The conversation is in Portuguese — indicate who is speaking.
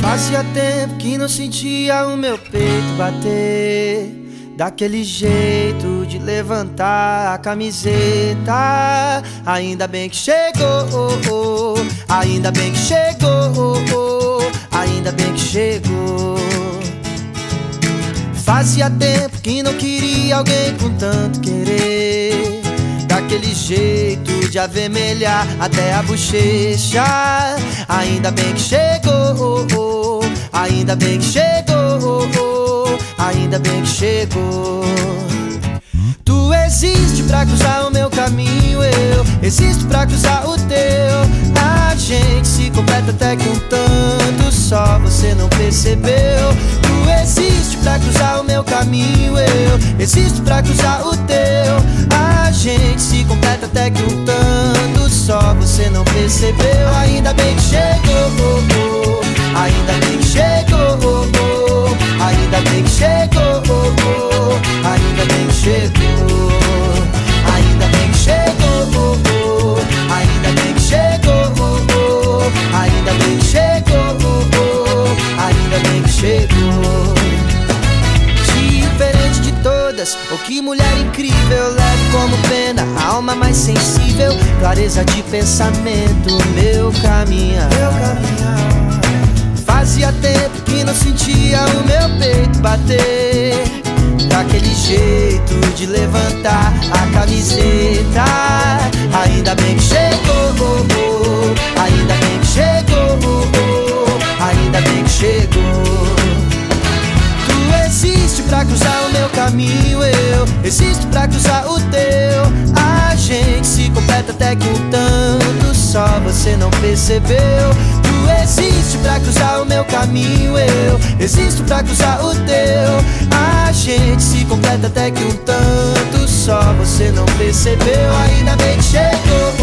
Speaker 1: Fazia tempo que não sentia o meu peito bater. Daquele jeito de levantar a camiseta. Ainda bem que chegou, ainda bem que chegou, ainda bem que chegou. Fazia tempo que não queria alguém com tanto querer. Daquele jeito de avermelhar até a bochecha. Ainda bem que chegou, ainda bem que chegou, ainda bem que chegou. Tu existe pra cruzar o meu caminho, eu existo pra cruzar o teu. A gente se completa até que um tanto só você não percebeu. Tu existe pra cruzar o meu caminho, eu existo pra cruzar o teu. A gente se completa até que um tanto só você não percebeu. Ainda bem que chegou, de todas, oh que mulher incrível, leve como pena, alma mais sensível, clareza de pensamento, meu caminhar. Meu caminhar. Fazia tempo que não sentia o meu peito bater. Daquele jeito de levantar a camiseta. Ainda bem que chegou, caminho, eu existo pra cruzar o teu A gente se completa até que um tanto só você não percebeu Tu existe pra cruzar o meu caminho, eu existo pra cruzar o teu. A gente se completa até que um tanto só você não percebeu. Ainda bem que chegou.